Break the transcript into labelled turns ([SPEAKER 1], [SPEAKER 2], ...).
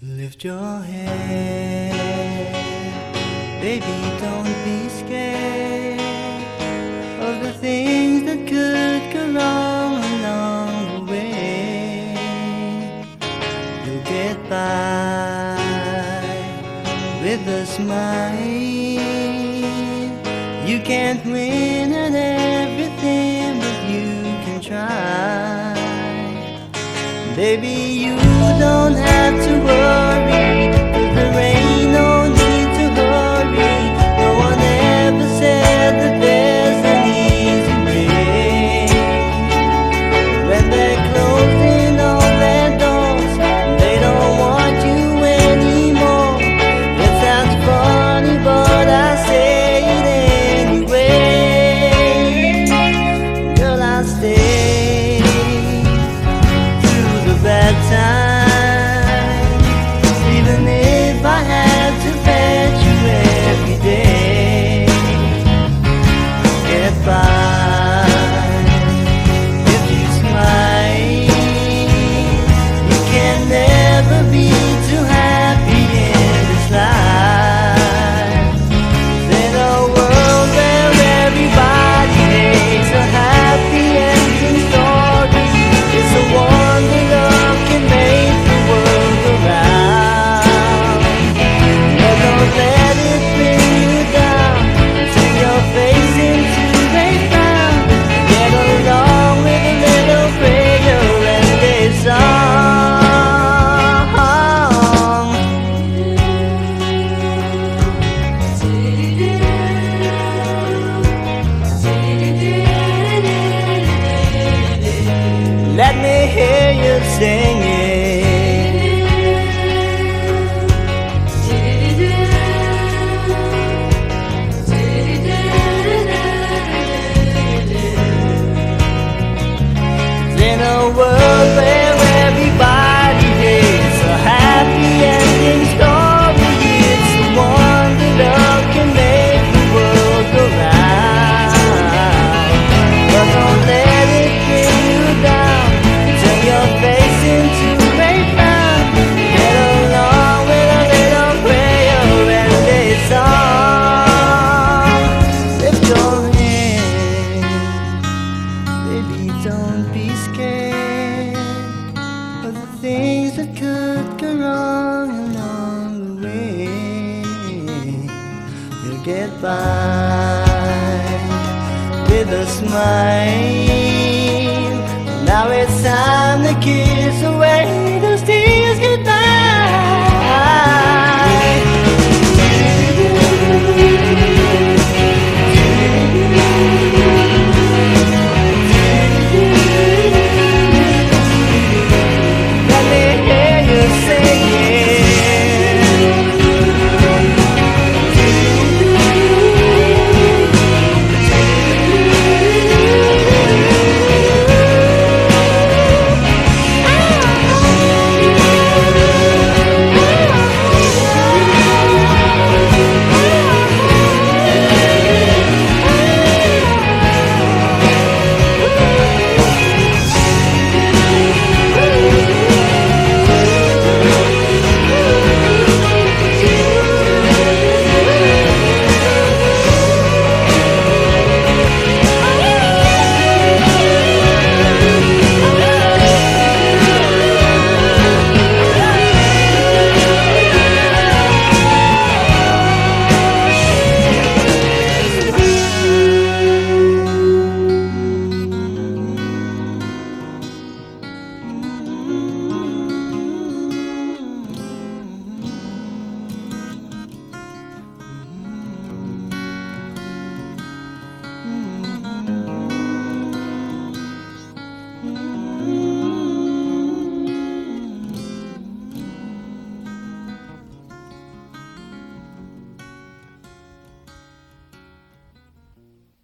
[SPEAKER 1] Lift your head, baby, don't be scared of the things that could go wrong along the way. You'll get by with a smile. You can't win at everything, but you can try. Baby, you don't have to worry. dizem that could go wrong along the way will get by with a smile. Now it's time to kiss away.